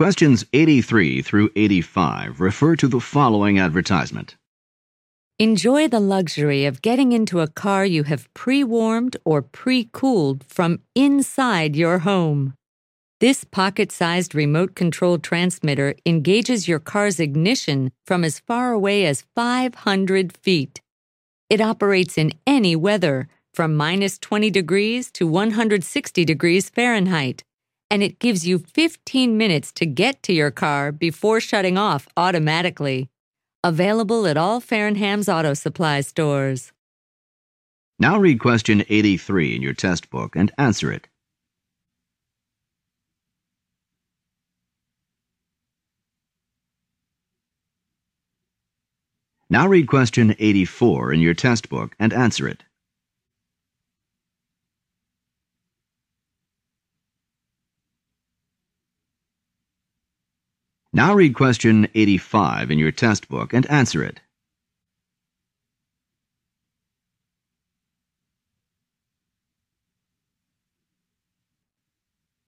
Questions 83 through 85 refer to the following advertisement. Enjoy the luxury of getting into a car you have pre warmed or pre cooled from inside your home. This pocket sized remote controlled transmitter engages your car's ignition from as far away as 500 feet. It operates in any weather, from minus 20 degrees to 160 degrees Fahrenheit, and it gives you 15 minutes to get to your car before shutting off automatically. Available at all Farnham's Auto Supply stores. Now read question 83 in your test book and answer it. Now read question 84 in your test book and answer it. Now read question 85 in your test book and answer it.